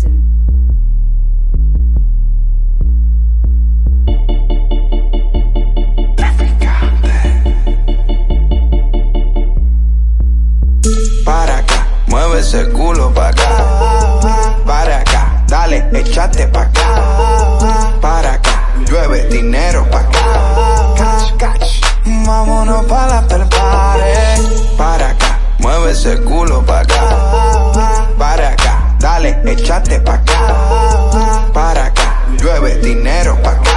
season. Para acá, mueve ese culo pa' acá. Para acá, dale, échate pa' acá. Para acá, llueve dinero pa' acá. Catch, catch. Vámonos pa' la party. Para acá, mueve ese culo pa' acá. Para acá, dale, échate pa' acá. Para acá, llueve dinero pa' acá.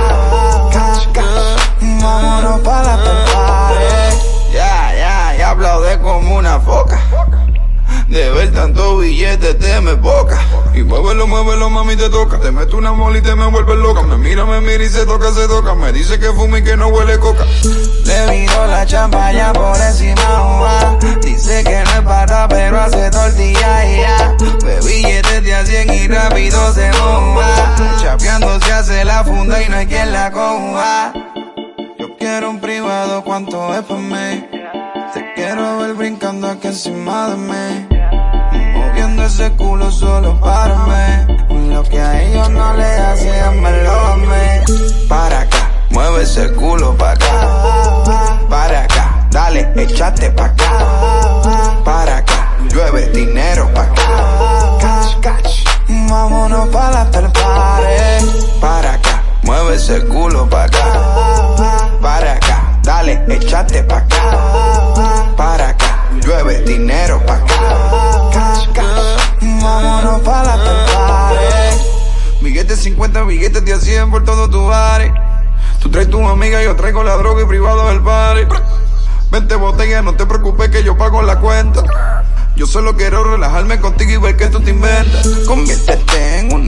Catch, catch. Vámonos pa' la party. Ya, ya, ya aplaudé como una foca. De ver tanto billete te me boca. Y muévelo, muévelo, mami, te toca. Te meto una mola y te me vuelves loca. Me mira, me mira y se toca, se toca. Me dice que fuma y que no huele coca. Le vino la champaña por encima. Dice que se la funda y no hay quien la coja. Yo quiero un privado, ¿cuánto es pa' mí? Te quiero ver brincando aquí encima de mí. Moviendo ese culo solo para mí. Lo que a ellos no le hace, házmelo a mí. Para acá, mueve ese culo pa' acá. Para acá, dale, échate pa' acá. Para acá, llueve dinero pa' acá. Catch, catch. Vámonos pa' ese culo pa' acá. Para acá, dale, échate pa' acá. Para acá, llueve dinero pa' acá. Catch, catch. Vámonos pa' la party. Billetes 50, billetes de a 100 por todo tu body. Tú traes tu amiga, yo traigo la droga y privado del party. Vente botella, no te preocupes que yo pago la cuenta. Yo solo quiero relajarme contigo y ver que tú te inventas. Conviértete en una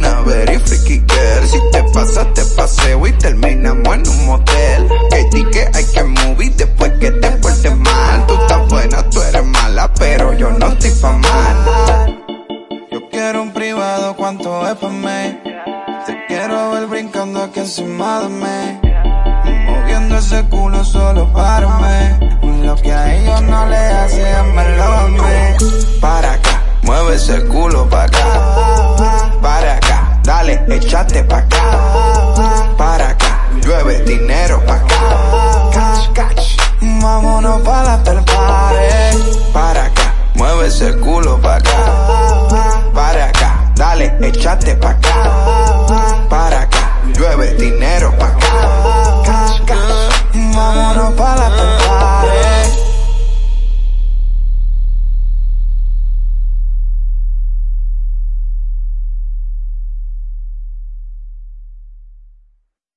quiero ver brincando aquí encima de mí. Moviendo ese culo solo para mí. Lo que a ellos no le hace, házmelo a mí. Para acá, mueve ese culo pa' acá. Para acá, dale, échate pa' acá. Para acá, llueve dinero